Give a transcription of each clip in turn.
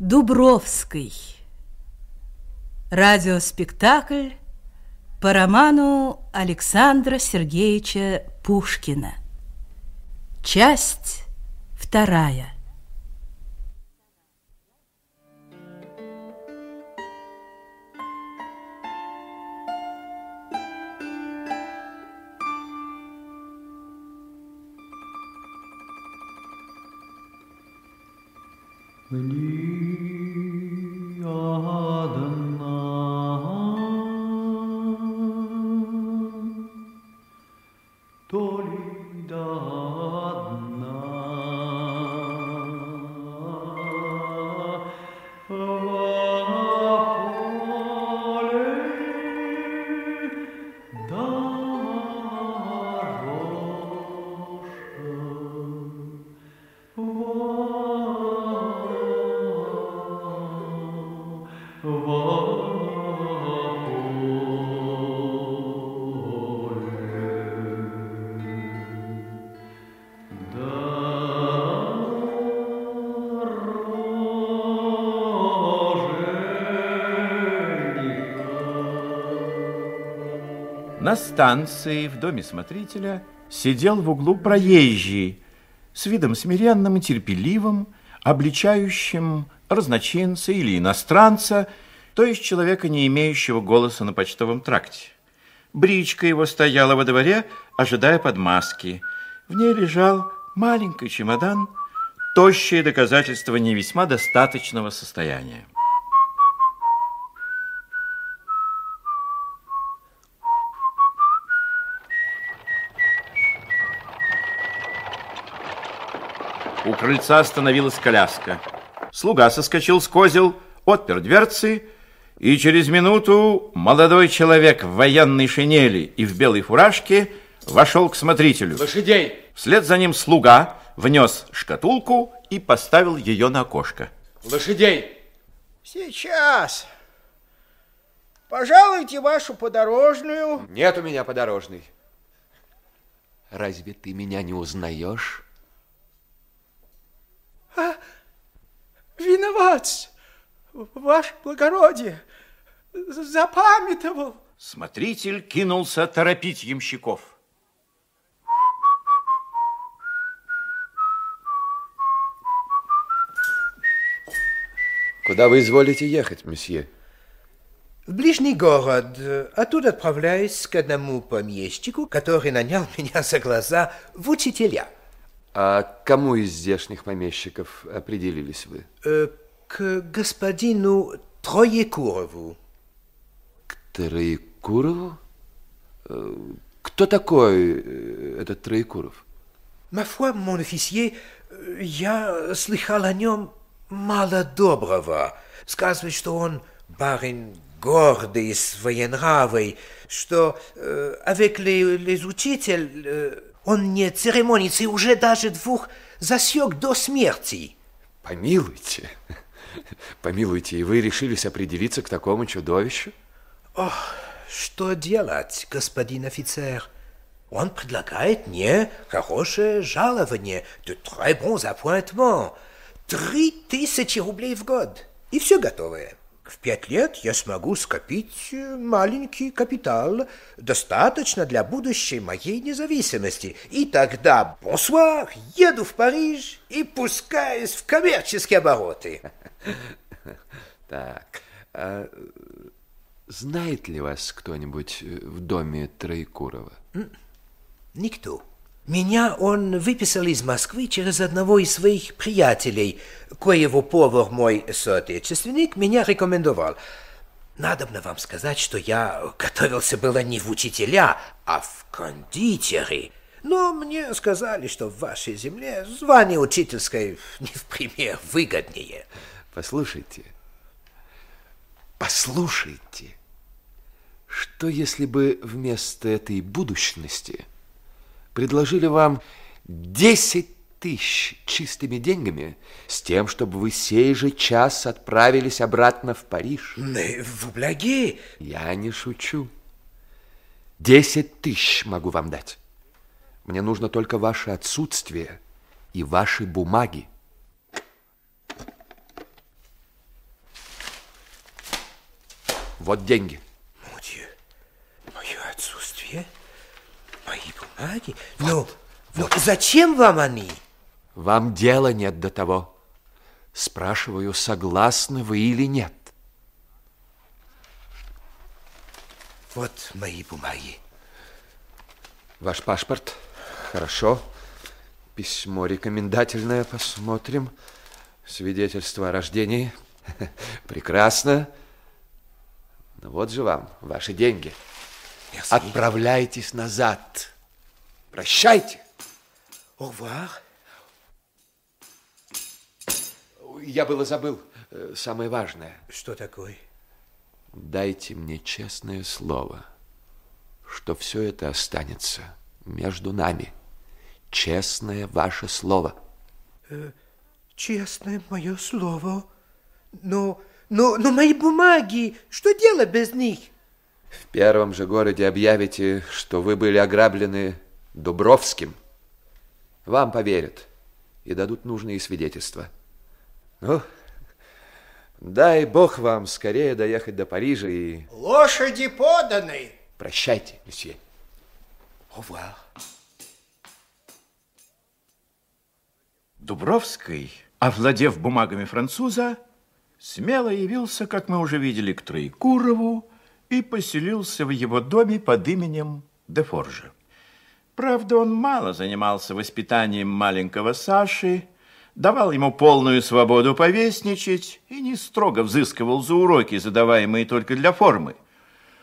Дубровский. Радиоспектакль по роману Александра Сергеевича Пушкина. Часть вторая. Мне На станции в доме смотрителя сидел в углу проезжий с видом смиренным и терпеливым, обличающим разночинца или иностранца, то есть человека, не имеющего голоса на почтовом тракте. Бричка его стояла во дворе, ожидая подмазки. В ней лежал маленький чемодан, тощее доказательство не весьма достаточного состояния. Крыльца остановилась коляска. Слуга соскочил с козел, отпер дверцы, и через минуту молодой человек в военной шинели и в белой фуражке вошел к смотрителю. Лошадей! Вслед за ним слуга внес шкатулку и поставил ее на окошко. Лошадей! Сейчас. Пожалуйте вашу подорожную. Нет у меня подорожной. Разве ты меня не узнаешь? Виноват, ваше благородие. Запамятовал. Смотритель кинулся торопить ямщиков. Куда вы изволите ехать, месье? В ближний город. Оттуда отправляюсь к одному помещику, который нанял меня за глаза в учителя. А к кому из здешних помещиков определились вы? Э, К господину Троекурову. К Троекурову? Э, Кто такой э, этот Троекуров? Mon officier, э, я слыхал о нем мало доброго. Сказывают, что он барин гордый, своенравый, что э, avec les, les учитель э, он не церемонится и уже даже двух засек до смерти. Помилуйте. Помилуйте, и вы решились определиться к такому чудовищу? Что делать, господин офицер? Он предлагает мне хорошее жалование, de très bons appointements, три тысячи рублей в год, и все готовое. В пять лет я смогу скопить э, маленький капитал, достаточно для будущей моей независимости. И тогда, бонсуар, еду в Париж и пускаюсь в коммерческие обороты. Так, а, знает ли вас кто-нибудь э, в доме Троекурова? Никто. Меня он выписал из Москвы через одного из своих приятелей, коего повар мой соотечественник меня рекомендовал. Надобно вам сказать, что я готовился было не в учителя, а в кондитеры. Но мне сказали, что в вашей земле звание учительское не в пример выгоднее. Послушайте, послушайте, что если бы вместо этой будущности предложили вам 10 тысяч чистыми деньгами с тем, чтобы вы сей же час отправились обратно в Париж. В благи? Я не шучу. 10 тысяч могу вам дать. Мне нужно только ваше отсутствие и ваши бумаги. Вот деньги. Мои бумаги. Ну, ну, зачем вам они? Вам дела нет до того. Спрашиваю, согласны вы или нет. Вот мои бумаги. Ваш паспорт. Хорошо. Письмо рекомендательное. Посмотрим. Свидетельство о рождении. Прекрасно. Ну вот же вам ваши деньги. Отправляйтесь назад. Прощайте. Revoir. Я было забыл э, самое важное. Что такое? Дайте мне честное слово, что все это останется между нами. Честное ваше слово. Честное мое слово. Но, но, но мои бумаги, что делать без них? В первом же городе объявите, что вы были ограблены Дубровским. Вам поверят и дадут нужные свидетельства. Ну, дай бог вам скорее доехать до Парижа и Лошади поданы. прощайте, месье. Au revoir. Дубровский, овладев бумагами француза, смело явился, как мы уже видели, к Троекурову и поселился в его доме под именем Дефоржа. Правда, он мало занимался воспитанием маленького Саши, давал ему полную свободу повесничать и не строго взыскивал за уроки, задаваемые только для формы.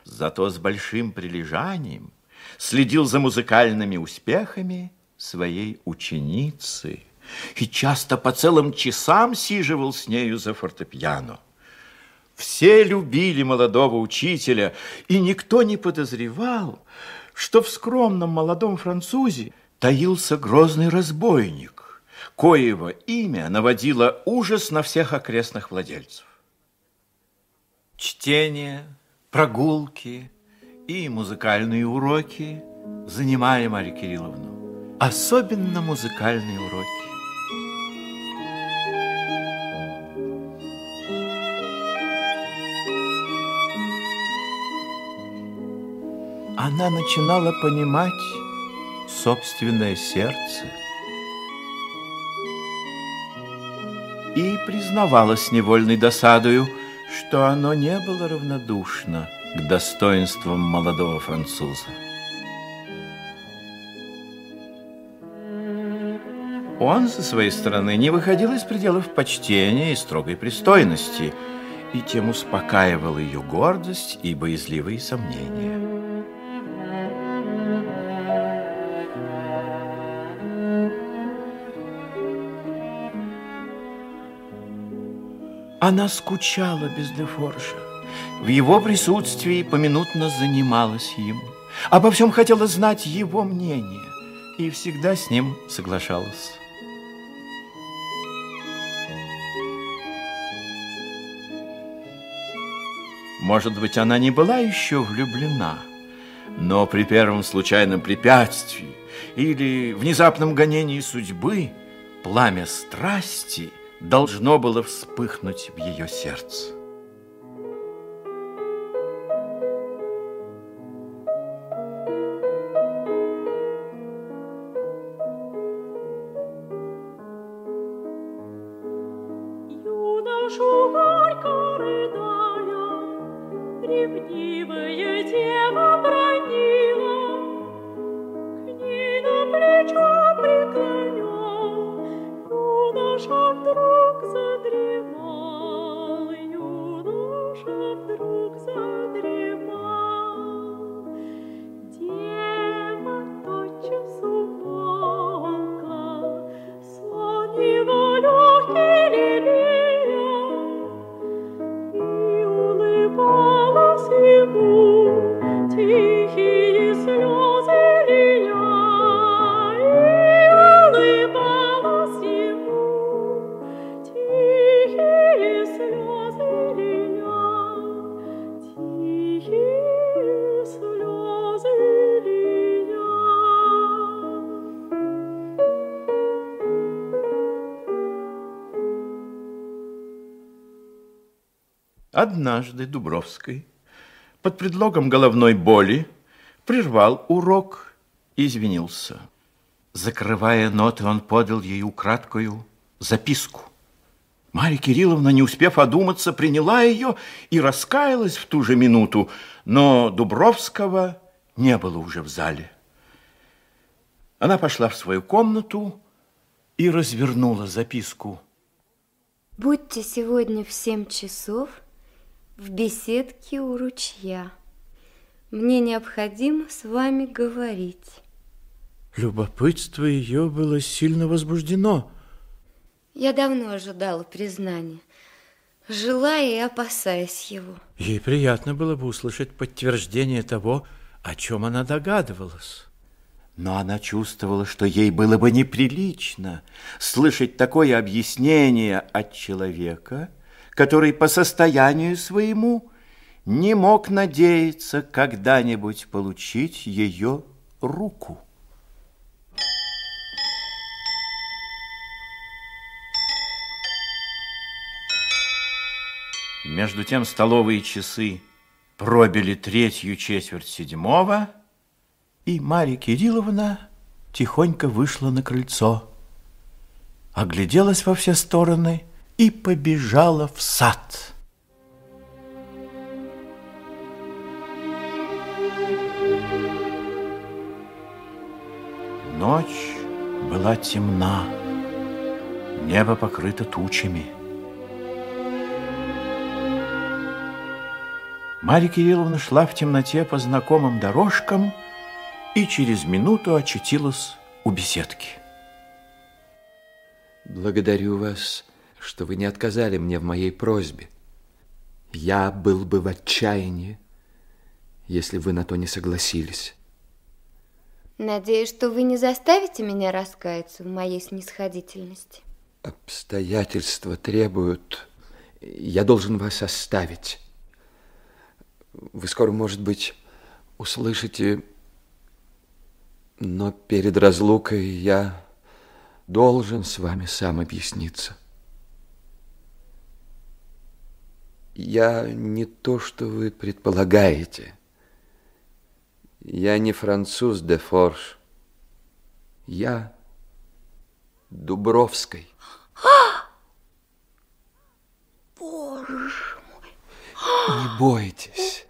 Зато с большим прилежанием следил за музыкальными успехами своей ученицы и часто по целым часам сиживал с нею за фортепиано. Все любили молодого учителя, и никто не подозревал, что в скромном молодом французе таился грозный разбойник, коего имя наводило ужас на всех окрестных владельцев. Чтение, прогулки и музыкальные уроки занимали Марию Кирилловну. Особенно музыкальные уроки. Она начинала понимать собственное сердце и признавалась невольной досадою, что оно не было равнодушно к достоинствам молодого француза. Он, со своей стороны, не выходил из пределов почтения и строгой пристойности, и тем успокаивал ее гордость и боязливые сомнения. Она скучала без Дефоржа. В его присутствии поминутно занималась им. Обо всем хотела знать его мнение и всегда с ним соглашалась. Может быть, она не была еще влюблена, но при первом случайном препятствии или внезапном гонении судьбы пламя страсти должно было вспыхнуть в ее сердце. Однажды Дубровской под предлогом головной боли прервал урок и извинился. Закрывая ноты, он подал ей украдкую записку. Марья Кирилловна, не успев одуматься, приняла ее и раскаялась в ту же минуту, но Дубровского не было уже в зале. Она пошла в свою комнату и развернула записку. Будьте сегодня в семь часов в беседке у ручья. Мне необходимо с вами говорить. Любопытство ее было сильно возбуждено. Я давно ожидала признания, желая и опасаясь его. Ей приятно было бы услышать подтверждение того, о чем она догадывалась. Но она чувствовала, что ей было бы неприлично слышать такое объяснение от человека, который по состоянию своему не мог надеяться когда-нибудь получить ее руку. Между тем столовые часы пробили третью четверть седьмого, и Марья Кирилловна тихонько вышла на крыльцо, огляделась во все стороны и побежала в сад. Ночь была темна, небо покрыто тучами. Марья Кирилловна шла в темноте по знакомым дорожкам и через минуту очутилась у беседки. Благодарю вас, что вы не отказали мне в моей просьбе. Я был бы в отчаянии, если вы на то не согласились. Надеюсь, что вы не заставите меня раскаяться в моей снисходительности. Обстоятельства требуют... Я должен вас оставить. Вы скоро, может быть, услышите... Но перед разлукой я должен с вами сам объясниться. Я не то, что вы предполагаете. Я не француз де Форш. Я Дубровской. Не бойтесь.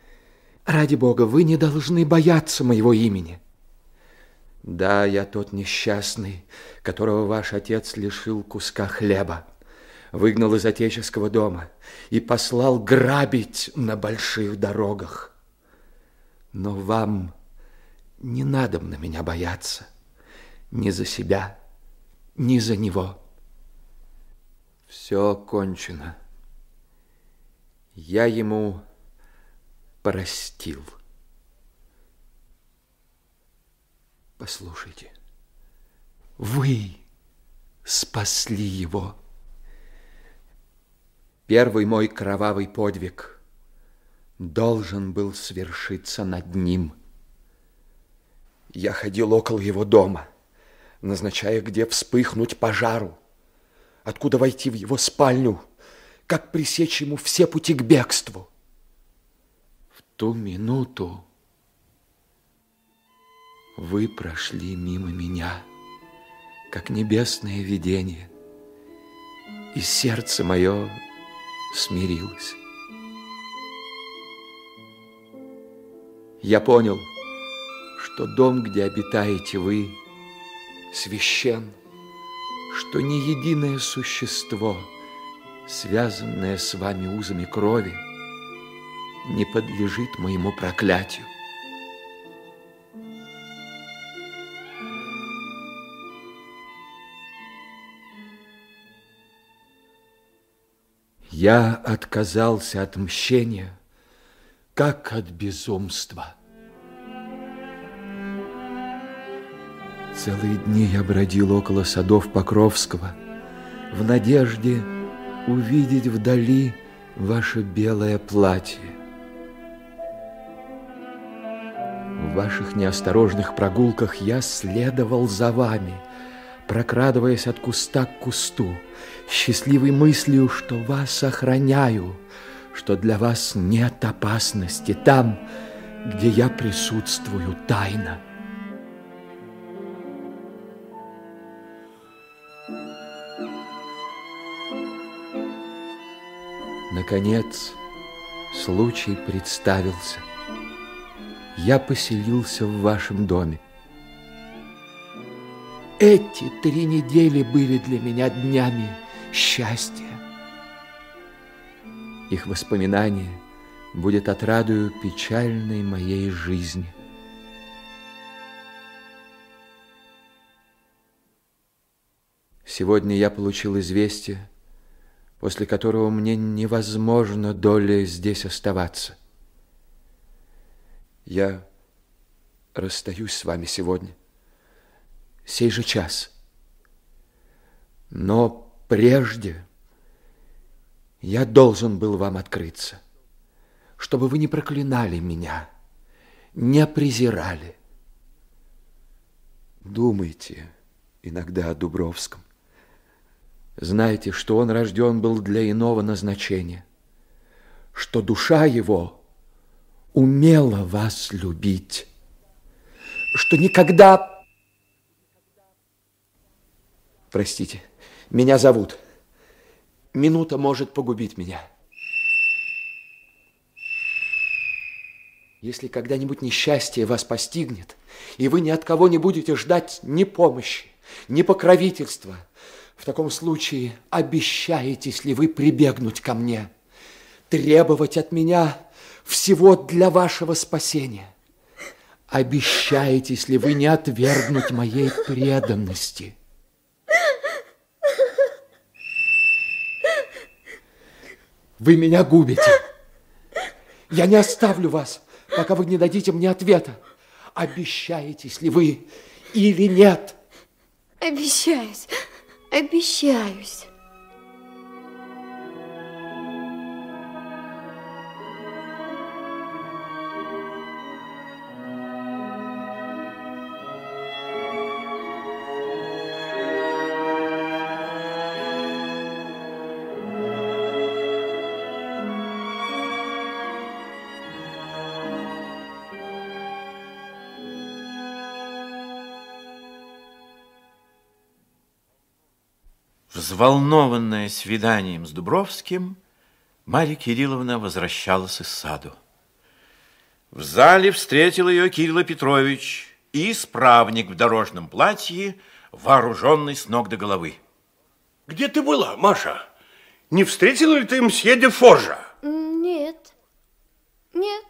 Ради бога, вы не должны бояться моего имени. Да, я тот несчастный, которого ваш отец лишил куска хлеба, выгнал из отеческого дома и послал грабить на больших дорогах. Но вам не надо на меня бояться, ни за себя, ни за него. Все кончено. Я ему простил. Послушайте, вы спасли его. Первый мой кровавый подвиг должен был свершиться над ним. Я ходил около его дома, назначая, где вспыхнуть пожару, откуда войти в его спальню, как пресечь ему все пути к бегству. В ту минуту вы прошли мимо меня, как небесное видение, и сердце мое смирилось. Я понял, что дом, где обитаете вы, священ, что ни единое существо, связанное с вами узами крови, не подлежит моему проклятию. Я отказался от мщения, как от безумства. Целые дни я бродил около садов Покровского в надежде увидеть вдали ваше белое платье. В ваших неосторожных прогулках я следовал за вами, прокрадываясь от куста к кусту, счастливой мыслью, что вас охраняю, что для вас нет опасности там, где я присутствую тайно. Наконец, случай представился. Я поселился в вашем доме. Эти три недели были для меня днями счастья. Их воспоминание будет отрадою печальной моей жизни. Сегодня я получил известие, после которого мне невозможно долей здесь оставаться. Я расстаюсь с вами сегодня, сей же час. Но прежде я должен был вам открыться, чтобы вы не проклинали меня, не презирали. Думайте иногда о Дубровском. Знайте, что он рожден был для иного назначения, что душа его умела вас любить, что никогда... Простите, меня зовут. Минута может погубить меня. Если когда-нибудь несчастье вас постигнет, и вы ни от кого не будете ждать ни помощи, ни покровительства, в таком случае обещаетесь ли вы прибегнуть ко мне, требовать от меня всего для вашего спасения? Обещаетесь ли вы не отвергнуть моей преданности? Вы меня губите. Я не оставлю вас, пока вы не дадите мне ответа. Обещаетесь ли вы или нет? Обещаюсь, обещаюсь. Взволнованная свиданием с Дубровским, Марья Кирилловна возвращалась из саду. В зале встретил ее Кирилл Петрович и исправник в дорожном платье, вооруженный с ног до головы. Где ты была, Маша? Не встретила ли ты мсье де Форжа? Нет, нет.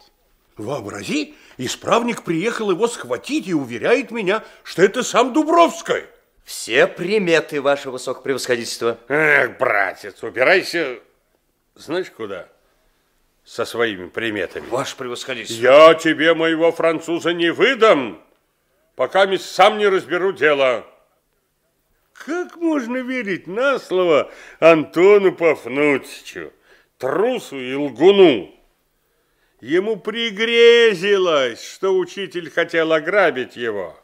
Вообрази, исправник приехал его схватить и уверяет меня, что это сам Дубровский. Все приметы, ваше высокопревосходительство. Эх, братец, убирайся, знаешь куда? Со своими приметами. Ваше превосходительство. Я тебе моего француза не выдам, пока сам не разберу дело. Как можно верить на слово Антону Пафнутичу, трусу и лгуну? Ему пригрезилось, что учитель хотел ограбить его.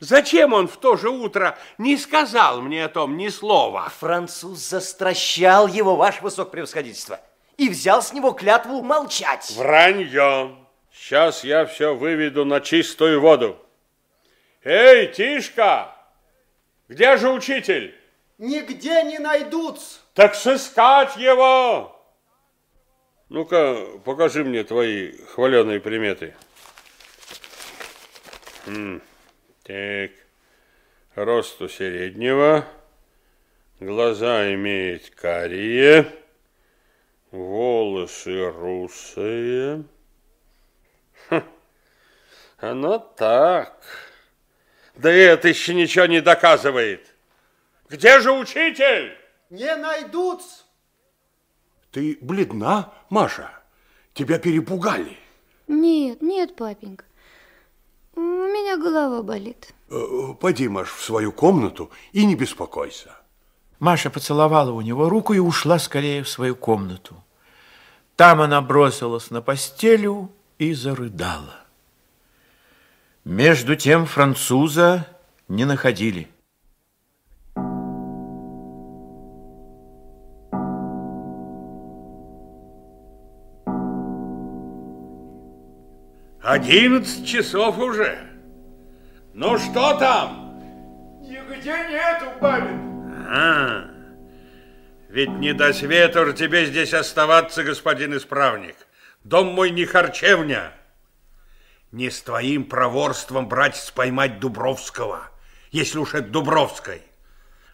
Зачем он в то же утро не сказал мне о том ни слова? Француз застращал его, ваше высокопревосходительство, и взял с него клятву молчать. Вранье. Сейчас я все выведу на чистую воду. Эй, Тишка, где же учитель? Нигде не найдутся. Так сыскать его. Ну-ка, покажи мне твои хваленые приметы. М, Так, росту среднего, глаза имеет карие, волосы русые. Хм, оно так. Да это еще ничего не доказывает. Где же учитель? Не найдутся. Ты бледна, Маша? Тебя перепугали. Нет, нет, папенька. У меня голова болит. Э, Пойди, Маш, в свою комнату и не беспокойся. Маша поцеловала у него руку и ушла скорее в свою комнату. Там она бросилась на постелю и зарыдала. Между тем француза не находили. Одиннадцать часов уже. Ну что там? Нигде нету, папин. А, ведь не до света же тебе здесь оставаться, господин исправник. Дом мой не харчевня. Не с твоим проворством, братец, поймать Дубровского, если уж это Дубровской.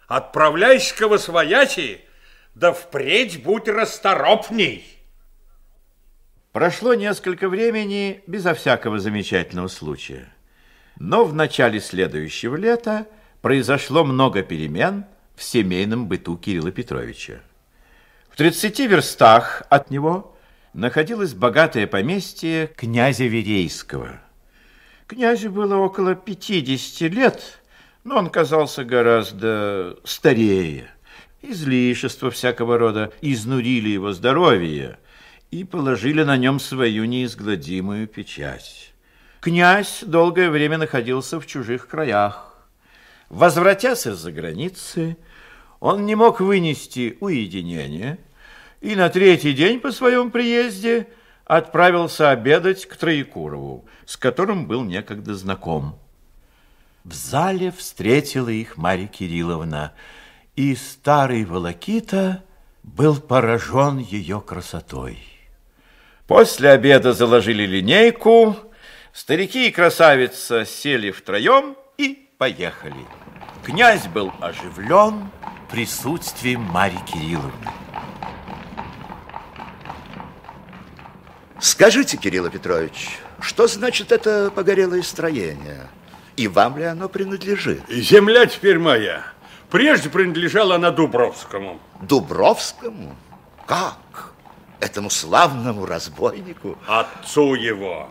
Отправляйся-ка во свояси, да впредь будь расторопней. Прошло несколько времени безо всякого замечательного случая. Но в начале следующего лета произошло много перемен в семейном быту Кирилла Петровича. В 30 верстах от него находилось богатое поместье князя Верейского. Князю было около 50 лет, но он казался гораздо старее. Излишества всякого рода изнурили его здоровье и положили на нем свою неизгладимую печать. Князь долгое время находился в чужих краях. Возвратясь из-за границы, он не мог вынести уединения и на третий день по своем приезде отправился обедать к Троекурову, с которым был некогда знаком. В зале встретила их Марья Кирилловна, и старый Волокита был поражен ее красотой. После обеда заложили линейку, старики и красавица сели втроем и поехали. Князь был оживлен присутствием Марьи Кирилловны. Скажите, Кирилл Петрович, что значит это погорелое строение? И вам ли оно принадлежит? Земля теперь моя. Прежде принадлежала она Дубровскому. Дубровскому? Как? Этому славному разбойнику? Отцу его.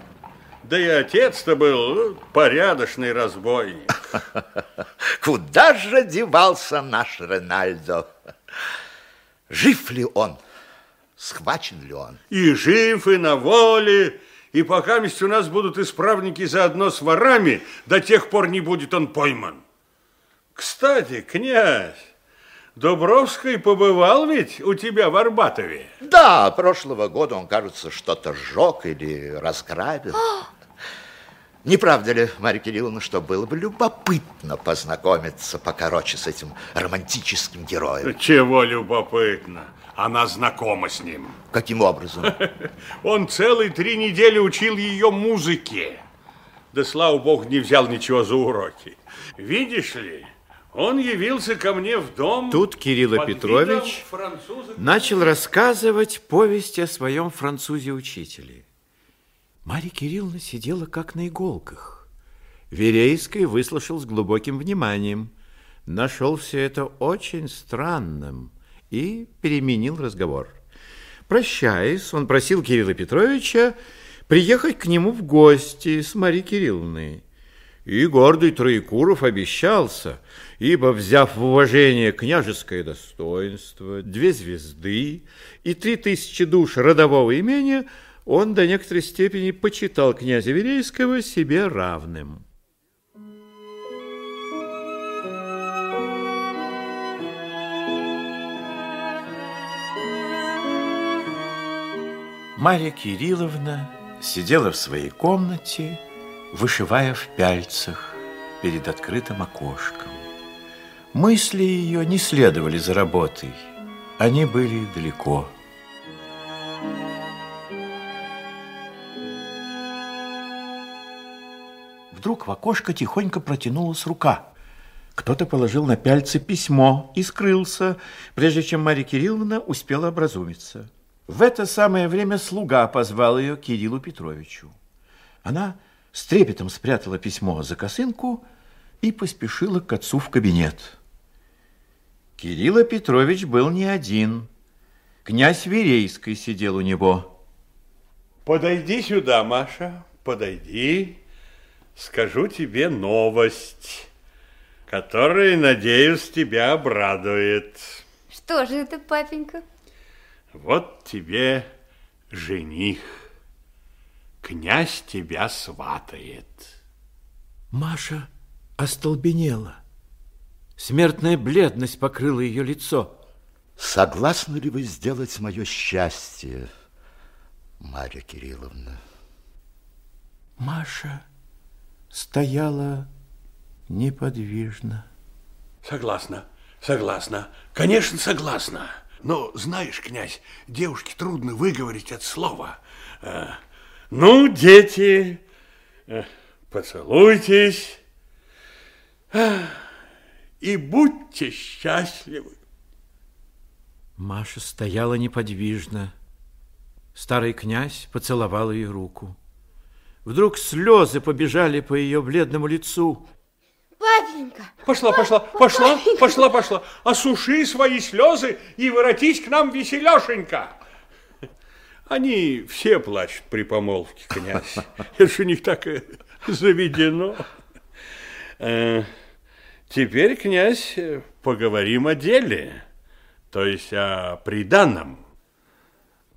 Да и отец-то был э, порядочный разбойник. Куда же девался наш Ренальдо? Жив ли он? Схвачен ли он? И жив, и на воле. И пока у нас будут исправники заодно с ворами, до тех пор не будет он пойман. Кстати, князь, Дубровский побывал ведь у тебя в Арбатове? Да, прошлого года он, кажется, что-то сжег или разграбил. Не правда ли, Марья Кирилловна, что было бы любопытно познакомиться покороче с этим романтическим героем? Чего любопытно? Она знакома с ним. Каким образом? Он целые три недели учил ее музыке. Да, слава богу, не взял ничего за уроки. Видишь ли, он явился ко мне в дом... Тут Кирилл Петрович француза- начал рассказывать повесть о своем французе-учителе. Марья Кирилловна сидела как на иголках. Верейский выслушал с глубоким вниманием, нашел все это очень странным и переменил разговор. Прощаясь, он просил Кирилла Петровича приехать к нему в гости с Марьей Кирилловной. И гордый Троекуров обещался, ибо, взяв в уважение княжеское достоинство, две звезды и три тысячи душ родового имения, он до некоторой степени почитал князя Верейского себе равным. Марья Кирилловна сидела в своей комнате, вышивая в пяльцах перед открытым окошком. Мысли ее не следовали за работой, они были далеко. Вдруг в окошко тихонько протянулась рука. Кто-то положил на пяльцы письмо и скрылся, прежде чем Марья Кирилловна успела образумиться. В это самое время слуга позвал ее к Кириллу Петровичу. Она с трепетом спрятала письмо за косынку и поспешила к отцу в кабинет. Кирилл Петрович был не один. Князь Верейский сидел у него. Подойди сюда, Маша, подойди. Скажу тебе новость, которая, надеюсь, тебя обрадует. Что же это, папенька? Вот тебе жених. Князь тебя сватает. Маша остолбенела. Смертная бледность покрыла ее лицо. Согласны ли вы сделать мое счастье, Марья Кирилловна? Маша стояла неподвижно. Согласна, согласна, конечно, согласна. Но, знаешь, князь, девушке трудно выговорить от слова. Э, Ну, дети, э, поцелуйтесь э, и будьте счастливы. Маша стояла неподвижно. Старый князь поцеловал ее руку. Вдруг слезы побежали по ее бледному лицу. Папенька! Пошла, пошла, пошла, пошла, пошла. Осуши свои слезы и воротись к нам веселешенько. Они все плачут при помолвке, князь. Это ж у них так э, заведено. Теперь, князь, поговорим о деле, то есть о приданном.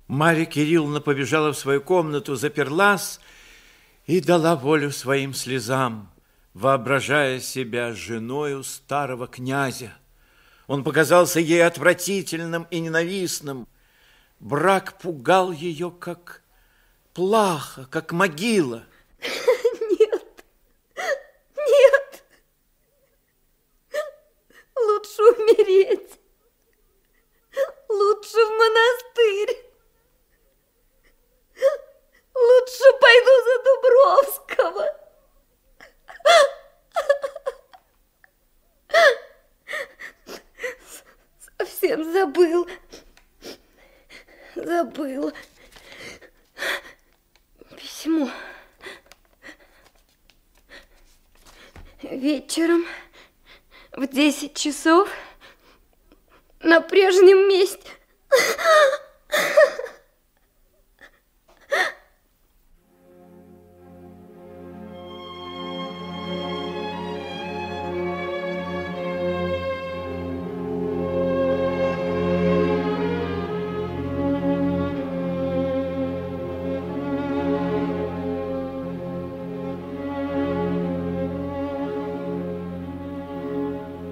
Марья Кирилловна побежала в свою комнату, заперлась и дала волю своим слезам, воображая себя женою старого князя. Он показался ей отвратительным и ненавистным. Брак пугал ее, как плаха, как могила. Нет, нет. Умереть. Лучше в монастырь. Лучше пойду за Дубровского. Совсем забыл. Забыл. Письмо. Вечером в 10 часов на прежнем месте.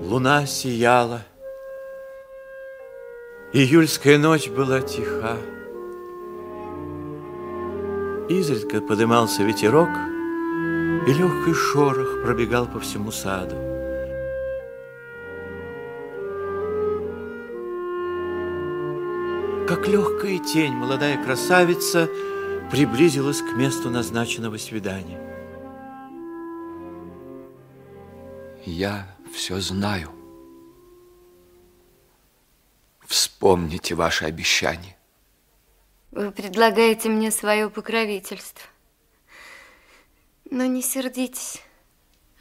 Луна сияла. Июльская ночь была тиха. Изредка подымался ветерок, и легкий шорох пробегал по всему саду. Как легкая тень молодая красавица приблизилась к месту назначенного свидания. Я все знаю. Вспомните ваше обещание. Вы предлагаете мне свое покровительство. Но не сердитесь,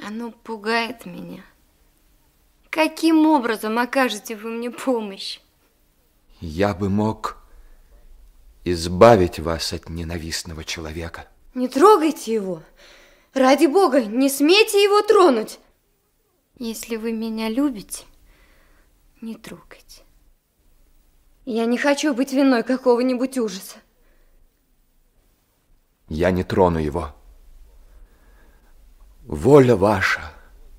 оно пугает меня. Каким образом окажете вы мне помощь? Я бы мог избавить вас от ненавистного человека. Не трогайте его. Ради бога, не смейте его тронуть. Если вы меня любите, не трогайте. Я не хочу быть виной какого-нибудь ужаса. Я не трону его. Воля ваша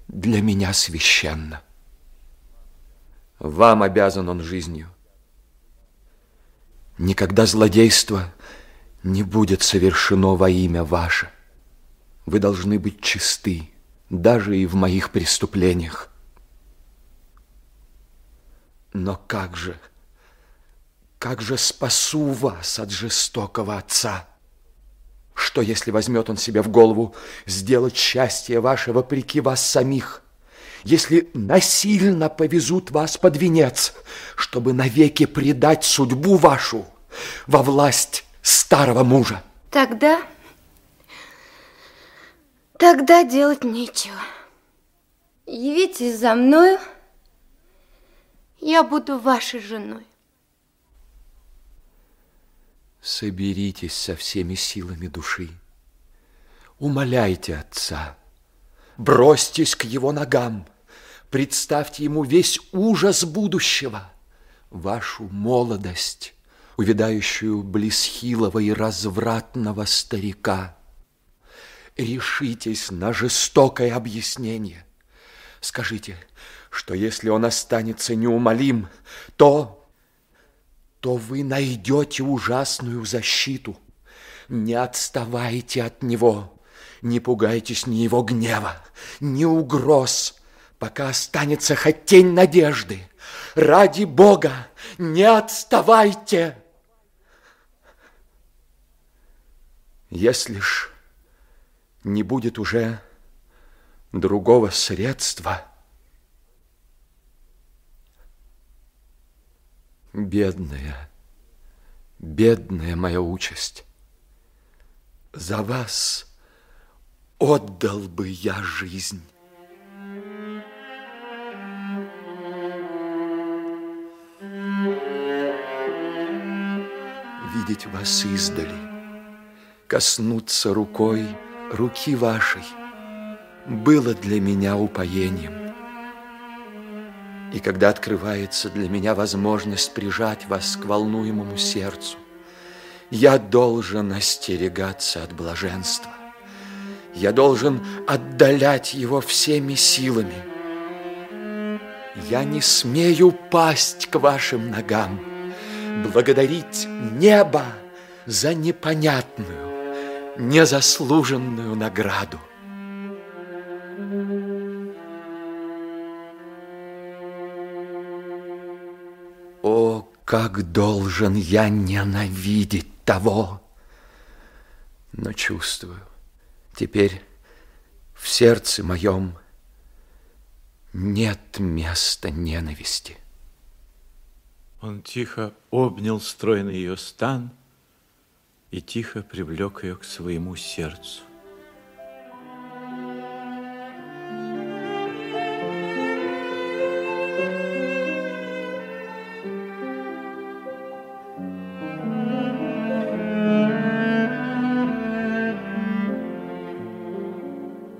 для меня священна. Вам обязан он жизнью. Никогда злодейство не будет совершено во имя ваше. Вы должны быть чисты, даже и в моих преступлениях. Но как же, как же спасу вас от жестокого отца? Что, если возьмет он себе в голову сделать счастье ваше вопреки вас самих? Если насильно повезут вас под венец, чтобы навеки предать судьбу вашу во власть старого мужа? Тогда... Тогда делать нечего. Явитесь за мною, я буду вашей женой. Соберитесь со всеми силами души. Умоляйте отца. Бросьтесь к его ногам. Представьте ему весь ужас будущего. Вашу молодость, увядающую близ хилого и развратного старика. Решитесь на жестокое объяснение. Скажите, что если он останется неумолим, то то вы найдете ужасную защиту. Не отставайте от него, Не пугайтесь ни его гнева, ни угроз, пока останется хоть тень надежды. Ради Бога, не отставайте! Если ж не будет уже другого средства, бедная, бедная моя участь, за вас отдал бы я жизнь. Видеть вас издали, коснуться рукой руки вашей было для меня упоением. И когда открывается для меня возможность прижать вас к волнуемому сердцу, я должен остерегаться от блаженства. Я должен отдалять его всеми силами. Я не смею пасть к вашим ногам, благодарить небо за непонятную, незаслуженную награду. Как должен я ненавидеть того! Но чувствую, теперь в сердце моем нет места ненависти. Он тихо обнял стройный ее стан и тихо привлек ее к своему сердцу.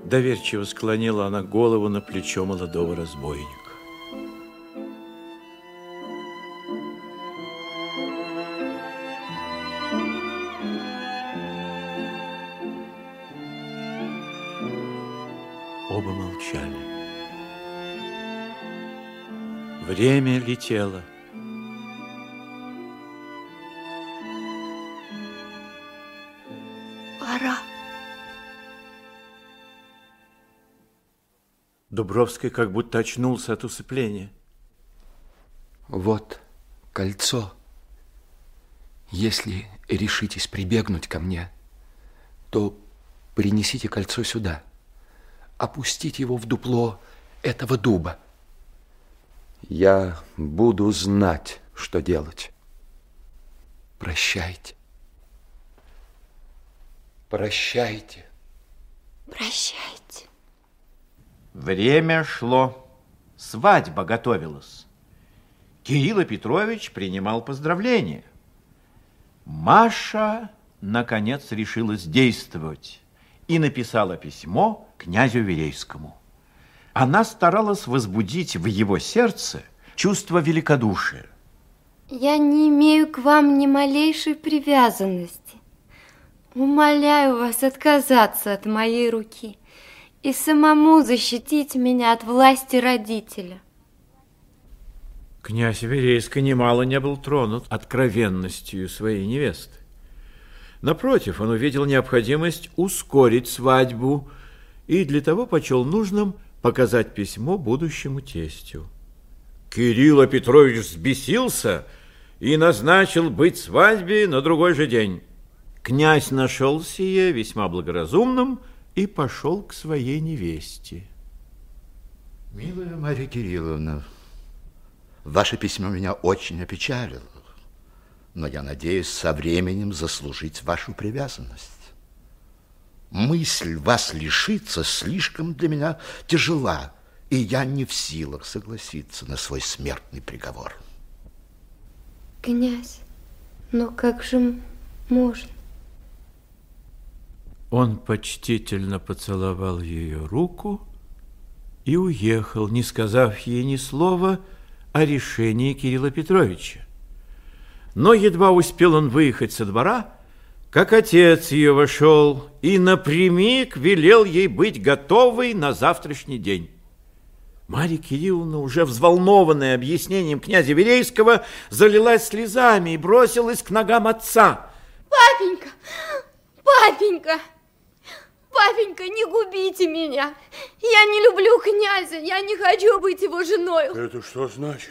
Доверчиво склонила она голову на плечо молодого разбойника. Оба молчали. Время летело. Дубровский как будто очнулся от усыпления. Вот кольцо. Если решитесь прибегнуть ко мне, то принесите кольцо сюда. Опустите его в дупло этого дуба. Я буду знать, что делать. Прощайте. Прощайте. Прощайте. Время шло. Свадьба готовилась. Кирилл Петрович принимал поздравления. Маша, наконец, решилась действовать и написала письмо князю Верейскому. Она старалась возбудить в его сердце чувство великодушия. Я не имею к вам ни малейшей привязанности. Умоляю вас отказаться от моей руки и самому защитить меня от власти родителя. Князь Верейский немало не был тронут откровенностью своей невесты. Напротив, он увидел необходимость ускорить свадьбу и для того почел нужным показать письмо будущему тестю. Кирилл Петрович взбесился и назначил быть свадьбе на другой же день. Князь нашел сие весьма благоразумным и пошел к своей невесте. Милая Марья Кирилловна, ваше письмо меня очень опечалило, но я надеюсь со временем заслужить вашу привязанность. Мысль вас лишиться слишком для меня тяжела, и я не в силах согласиться на свой смертный приговор. Князь, но как же можно? Он почтительно поцеловал ее руку и уехал, не сказав ей ни слова о решении Кирилла Петровича. Но едва успел он выехать со двора, как отец ее вошел и напрямик велел ей быть готовой на завтрашний день. Марья Кирилловна, уже взволнованная объяснением князя Верейского, залилась слезами и бросилась к ногам отца. Папенька! Папенька! Папенька, не губите меня. Я не люблю князя, я не хочу быть его женой. Это что значит?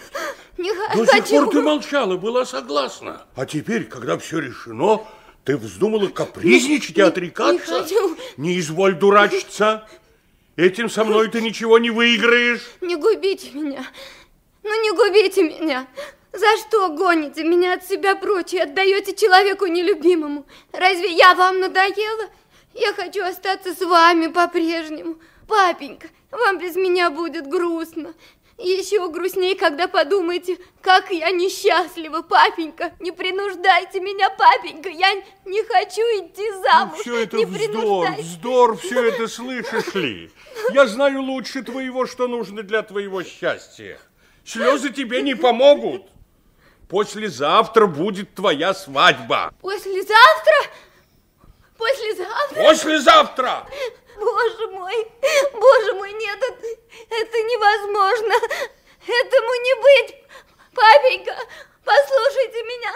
Не До сих пор ты молчала, была согласна. А теперь, когда все решено, ты вздумала капризничать и отрекаться? не хочу. Не изволь дурачиться. Этим со мной ты ничего не выиграешь. Не губите меня. Ну не губите меня. За что гоните меня от себя прочь и отдаете человеку нелюбимому? Разве я вам надоела? Я хочу остаться с вами по-прежнему. Папенька, вам без меня будет грустно. Еще грустнее, когда подумаете, как я несчастлива, папенька. Не принуждайте меня, папенька. Я не хочу идти замуж. Все это не вздор, вздор, все это слышишь ли? Я знаю лучше твоего, что нужно для твоего счастья. Слезы тебе не помогут. Послезавтра будет твоя свадьба. Послезавтра? Послезавтра? Послезавтра! Боже мой, боже мой, нет, это, это невозможно. Этому не быть. Папенька, послушайте меня.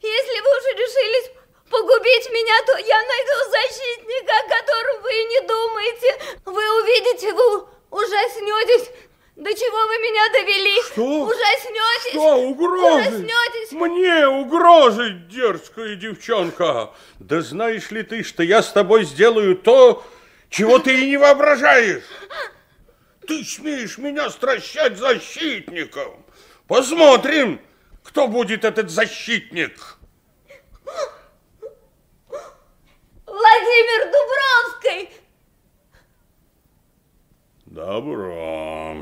Если вы уже решились погубить меня, то я найду защитника, о котором вы и не думаете. Вы увидите, вы ужаснетесь. До чего вы меня довели? Что? Ужаснетесь. Что, угрозы? Ужаснетесь. Мне угрозы, дерзкая девчонка. Да знаешь ли ты, что я с тобой сделаю то, чего ты и не воображаешь? Ты смеешь меня стращать защитником. Посмотрим, кто будет этот защитник. Владимир Дубровский. Добро.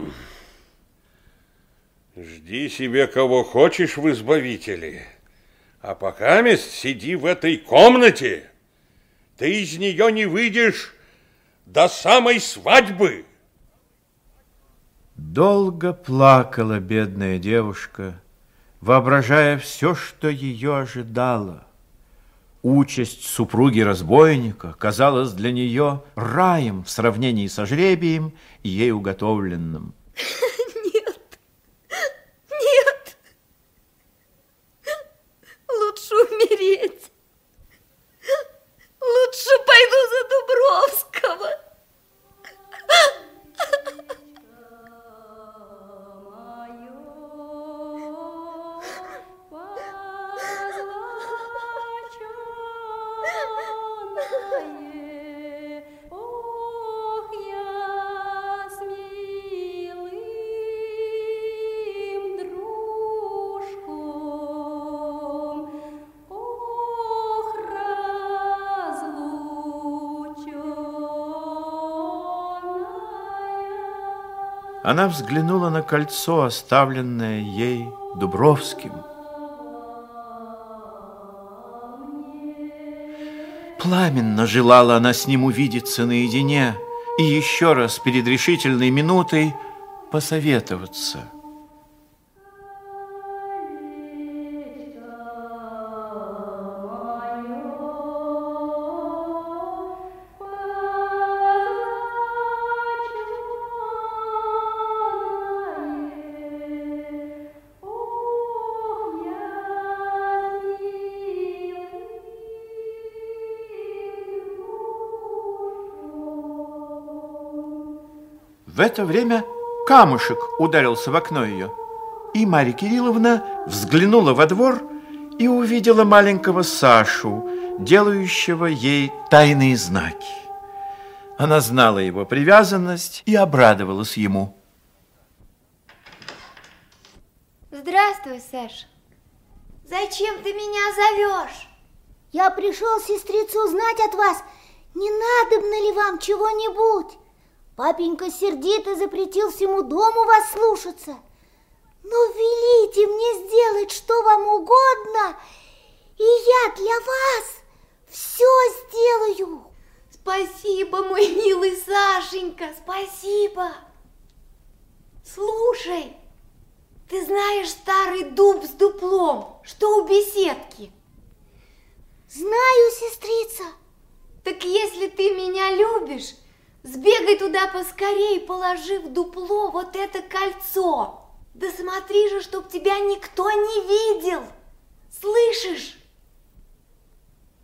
Жди себе кого хочешь в избавителе. А пока мест сиди в этой комнате. Ты из нее не выйдешь до самой свадьбы. Долго плакала бедная девушка, воображая все, что ее ожидало. Участь супруги разбойника казалась для нее раем в сравнении со жребием, ей уготовленным. Нет, нет. Лучше умереть. Лучше пойду за Дубровского. Она взглянула на кольцо, оставленное ей Дубровским. Пламенно желала она с ним увидеться наедине и еще раз перед решительной минутой посоветоваться. Это время камушек ударился в окно ее, и Марья Кирилловна взглянула во двор и увидела маленького Сашу, делающего ей тайные знаки. Она знала его привязанность и обрадовалась ему. Здравствуй, Саша. Зачем ты меня зовешь? Я пришел, сестрица, узнать от вас, не надобно ли вам чего-нибудь. Папенька сердито запретил всему дому вас слушаться. Ну, велите мне сделать, что вам угодно, и я для вас все сделаю. Спасибо, мой милый Сашенька, спасибо. Слушай, ты знаешь старый дуб с дуплом, что у беседки? Знаю, сестрица. Так если ты меня любишь, сбегай туда поскорей, положи в дупло вот это кольцо. Да смотри же, чтоб тебя никто не видел. Слышишь?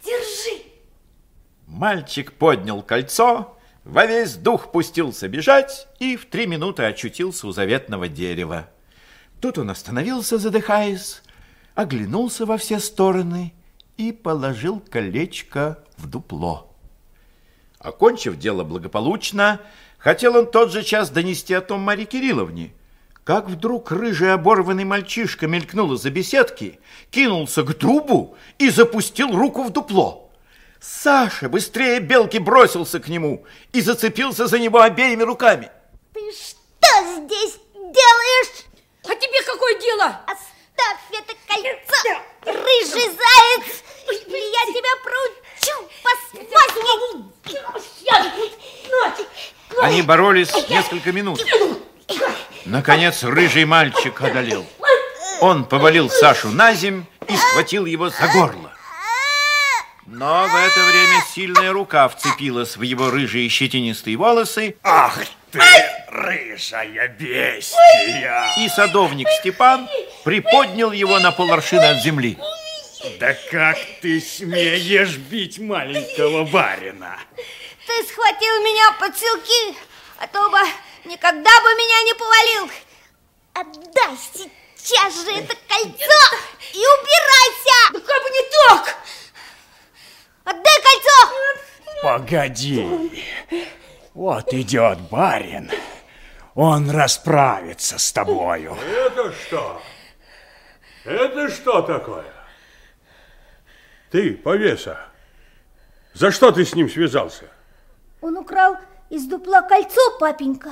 Держи. Мальчик поднял кольцо, во весь дух пустился бежать и в три минуты очутился у заветного дерева. Тут он остановился, задыхаясь, оглянулся во все стороны и положил колечко в дупло. Окончив дело благополучно, хотел он тот же час донести о том Марье Кирилловне, как вдруг рыжий оборванный мальчишка мелькнул из-за беседки, кинулся к дубу и запустил руку в дупло. Саша быстрее белки бросился к нему и зацепился за него обеими руками. Ты что здесь делаешь? А тебе какое дело? Оставь это кольцо, рыжий заяц, или я тебя проучу Они боролись несколько минут. Наконец рыжий мальчик одолел. Он повалил Сашу на земь и схватил его за горло. Но в это время сильная рука вцепилась в его рыжие щетинистые волосы. Ах ты, рыжая бестия! И садовник Степан приподнял его на поларшины от земли. Да как ты смеешь бить маленького барина? Ты схватил меня под селки, а то бы никогда бы меня не повалил. Отдай сейчас же это кольцо и убирайся! Да как бы не так! Отдай кольцо! Погоди, вот идет барин. Он расправится с тобою. Это что? Это что такое? Ты, повеса, за что ты с ним связался? Он украл из дупла кольцо, папенька.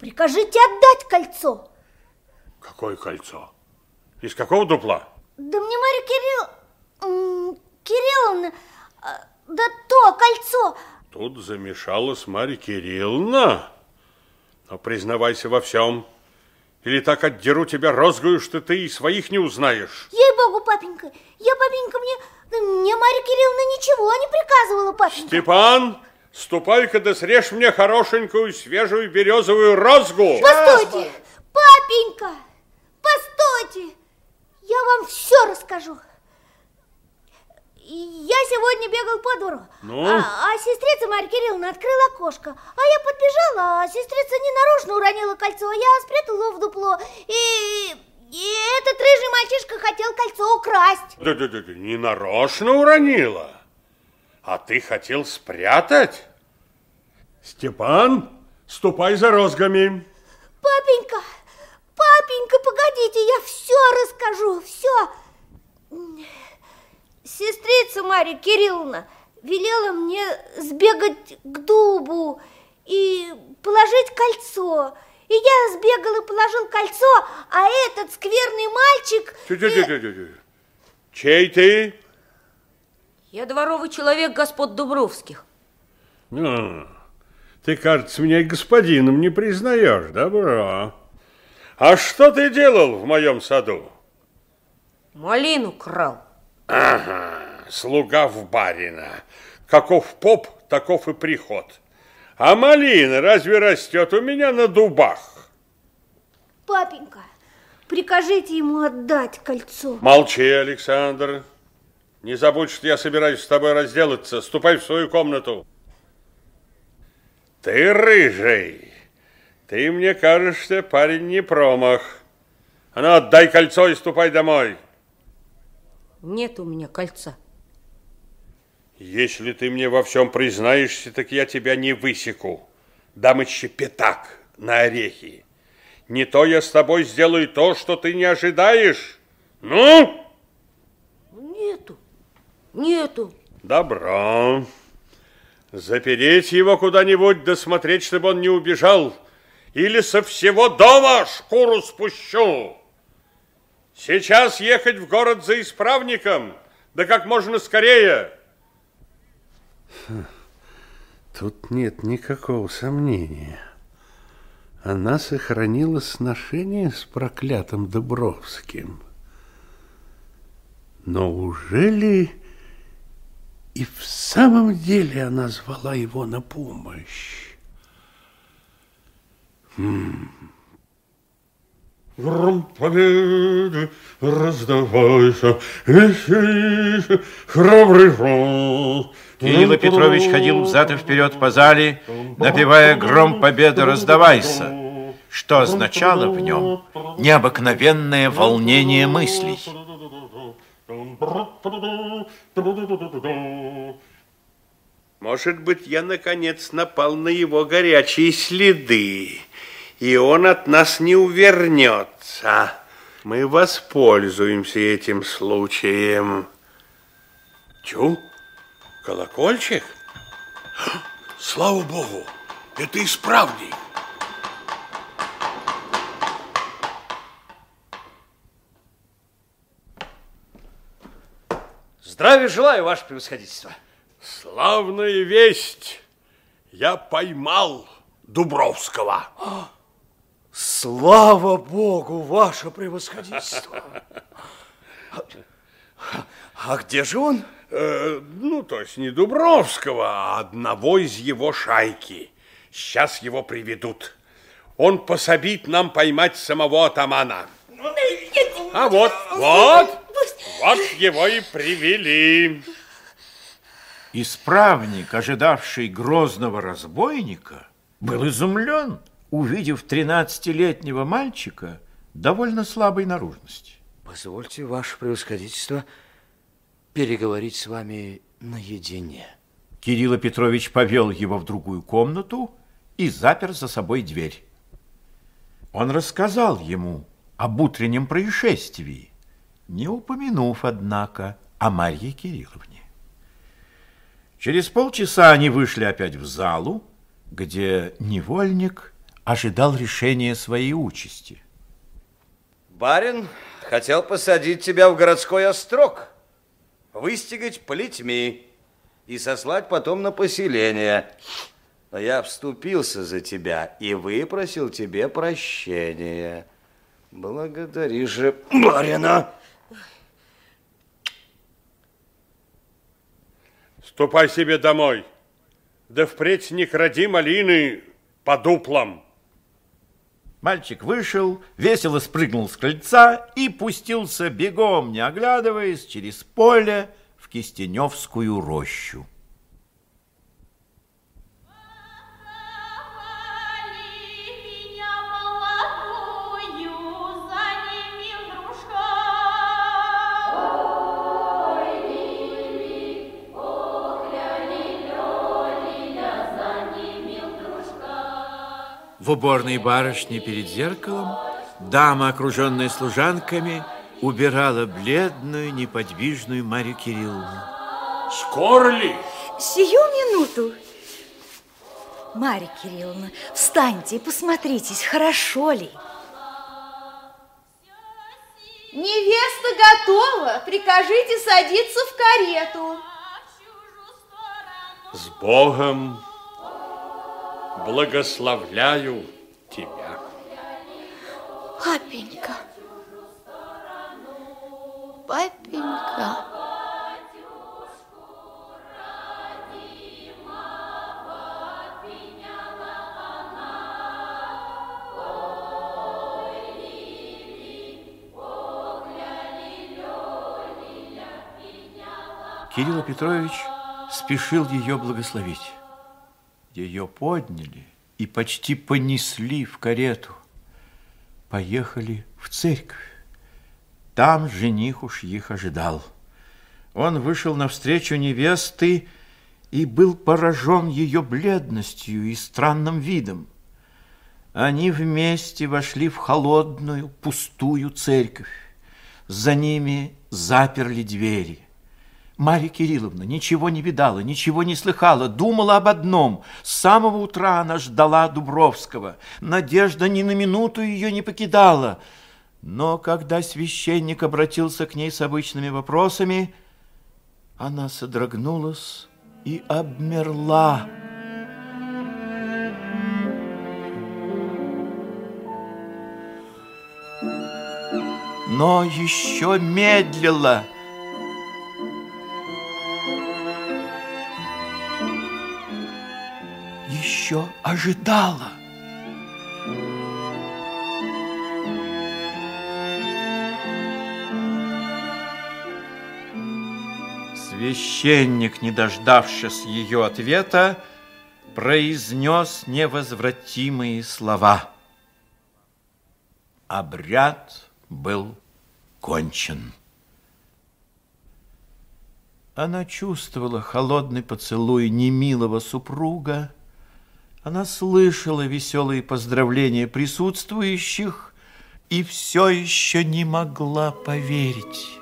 Прикажите отдать кольцо. Какое кольцо? Из какого дупла? Да мне Марья Кирилл... Кирилловна... а, Да то кольцо... Тут замешалась Марья Кирилловна. Но признавайся во всем. Или так отдеру тебя розгою, что ты и своих не узнаешь. Ей-богу, папенька, я, папенька, мне... Мне Марья Кирилловна ничего не приказывала, папенька. Степан, ступай-ка да срежь мне хорошенькую свежую березовую розгу. Постойте, папенька, постойте. Я вам все расскажу. Я сегодня бегал по двору, Ну? а, а сестрица Марья Кирилловна открыла окошко, а я подбежала, а сестрица ненарочно уронила кольцо, а я спрятала в дупло, и, и этот рыжий мальчишка хотел кольцо украсть. Да-да-да, не нарочно уронила. А ты хотел спрятать? Степан, ступай за розгами. Папенька, папенька, погодите, я все расскажу, все. Сестрица Марья Кирилловна велела мне сбегать к дубу и положить кольцо. И я сбегал и положил кольцо, а этот скверный мальчик... Тю-тю-тю-тю-тю. Чей ты? Я дворовый человек господ Дубровских. А, ты, кажется, меня и господином не признаешь. Добро. А что ты делал в моем саду? Малину крал. Ага, слуга в барина. Каков поп, таков и приход. А малина разве растет у меня на дубах? Папенька, прикажите ему отдать кольцо. Молчи, Александр. Не забудь, что я собираюсь с тобой разделаться. Ступай в свою комнату. Ты рыжий. Ты мне кажешься, парень не промах. А ну, отдай кольцо и ступай домой. Нет у меня кольца. Если ты мне во всем признаешься, так я тебя не высеку. Дам еще пятак на орехи. Не то я с тобой сделаю то, что ты не ожидаешь. Ну? Нету, нету. Добро. Запереть его куда-нибудь, да смотреть, чтобы он не убежал. Или со всего дома шкуру спущу. Сейчас ехать в город за исправником, да как можно скорее. Тут нет никакого сомнения. Она сохранила сношение с проклятым Дубровским. Но уже ли и в самом деле она звала его на помощь? Хм. Гром победы раздавайся, веселись, храбрый фронт. Кирилл Петрович ходил взад и вперед по зале, напевая «Гром победы раздавайся», что означало в нем необыкновенное волнение мыслей. Может быть, я, наконец, напал на его горячие следы, и он от нас не увернется. Мы воспользуемся этим случаем. Чу, колокольчик? Слава Богу, это исправник. Здравия желаю, ваше превосходительство. Славная весть! Я поймал Дубровского. Слава Богу, ваше превосходительство. А где же он? Э, ну, то есть не Дубровского, а одного из его шайки. Сейчас его приведут. Он пособит нам поймать самого атамана. А вот, вот, вот его и привели. Исправник, ожидавший грозного разбойника, был изумлен, увидев тринадцатилетнего мальчика довольно слабой наружности. Позвольте, ваше превосходительство, переговорить с вами наедине. Кирилл Петрович повел его в другую комнату и запер за собой дверь. Он рассказал ему об утреннем происшествии, не упомянув, однако, о Марье Кирилловне. Через полчаса они вышли опять в залу, где невольник ожидал решения своей участи. Барин хотел посадить тебя в городской острог, выстигать плетьми и сослать потом на поселение. Но я вступился за тебя и выпросил тебе прощения. Благодари же барина. Ступай себе домой. Да впредь не кради малины по дуплам. Мальчик вышел, весело спрыгнул с крыльца и пустился бегом, не оглядываясь, через поле в Кистеневскую рощу. В уборной барышни перед зеркалом дама, окруженная служанками, убирала бледную, неподвижную Марию Кирилловну. Скоро ли? Сию минуту. Марья Кирилловна, встаньте и посмотритесь, хорошо ли. Невеста готова. Прикажите садиться в карету. С Богом благословляю тебя. Папенька. Папенька. Кирилл Петрович спешил ее благословить. Ее подняли и почти понесли в карету. Поехали в церковь. Там жених уж их ожидал. Он вышел навстречу невесты и был поражен ее бледностью и странным видом. Они вместе вошли в холодную, пустую церковь. За ними заперли двери. Марья Кирилловна ничего не видала, ничего не слыхала, думала об одном. С самого утра она ждала Дубровского. Надежда ни на минуту ее не покидала. Но когда священник обратился к ней с обычными вопросами, она содрогнулась и обмерла. Но еще медлила. еще ожидала. Священник, не дождавшись ее ответа, произнес невозвратимые слова. Обряд был кончен. Она чувствовала холодный поцелуй немилого супруга, она слышала веселые поздравления присутствующих и все еще не могла поверить.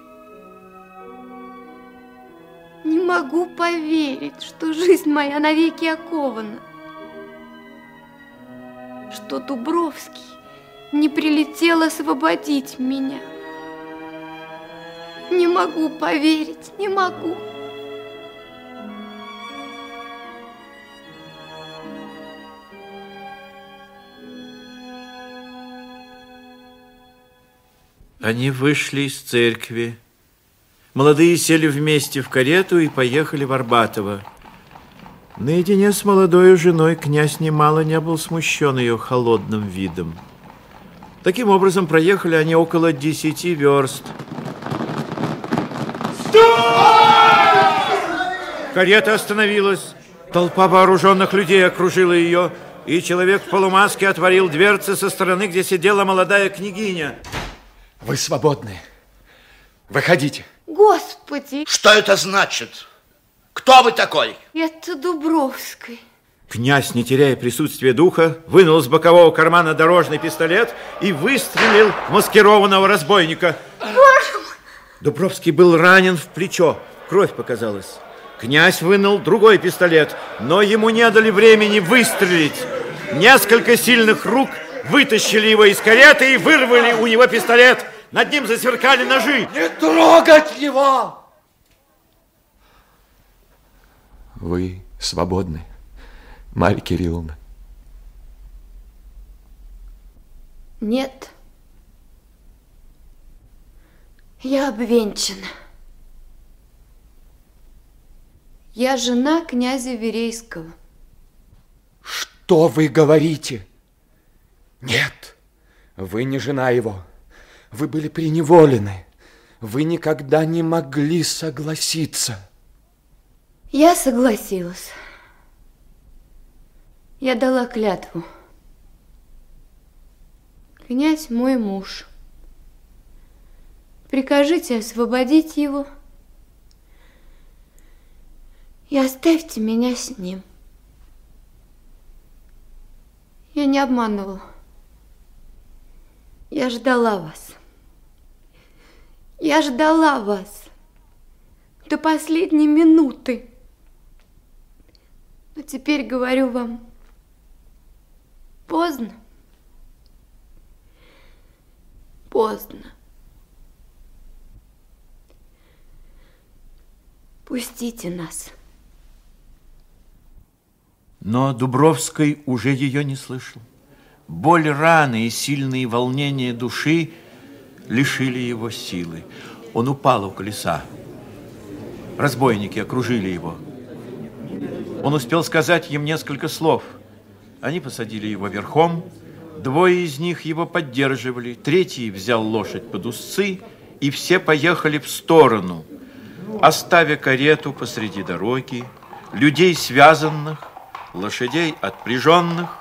Не могу поверить, что жизнь моя навеки окована. Что Дубровский не прилетел освободить меня. Не могу поверить, не могу. Они вышли из церкви. Молодые сели вместе в карету и поехали в Арбатово. Наедине с молодой женой князь немало не был смущен ее холодным видом. Таким образом, проехали они около десяти верст. Карета остановилась. Толпа вооруженных людей окружила ее, и человек в полумаске отворил дверцы со стороны, где сидела молодая княгиня. Вы свободны. Выходите. Господи, Что это значит? Кто вы такой? это Дубровский. Князь, не теряя присутствия духа, вынул из бокового кармана дорожный пистолет и выстрелил в маскированного разбойника. Боже мой! Дубровский был ранен в плечо. Кровь показалась. Князь вынул другой пистолет, но ему не дали времени выстрелить. Несколько сильных рук вытащили его из кареты и вырвали у него пистолет. Над ним засверкали ножи. Не трогать его! Вы свободны, Марья Кирилловна. Нет. Я обвенчана. Я жена князя Верейского. Что вы говорите? Нет, вы не жена его. Вы были преневолены. Вы никогда не могли согласиться. Я согласилась. Я дала клятву. Князь мой муж. Прикажите освободить его и оставьте меня с ним. Я не обманывала. Я ждала вас. Я ждала вас до последней минуты. Но теперь говорю вам, поздно. Поздно. Пустите нас. Но Дубровский уже ее не слышал. Боль раны и сильные волнения души лишили его силы. Он упал у колеса. Разбойники окружили его. Он успел сказать им несколько слов. Они посадили его верхом. Двое из них его поддерживали. Третий взял лошадь под узцы, и все поехали в сторону, оставя карету посреди дороги, людей связанных, лошадей отпряженных,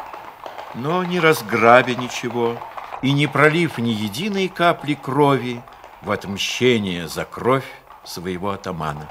но не разграбя ничего и не пролив ни единой капли крови в отмщение за кровь своего атамана.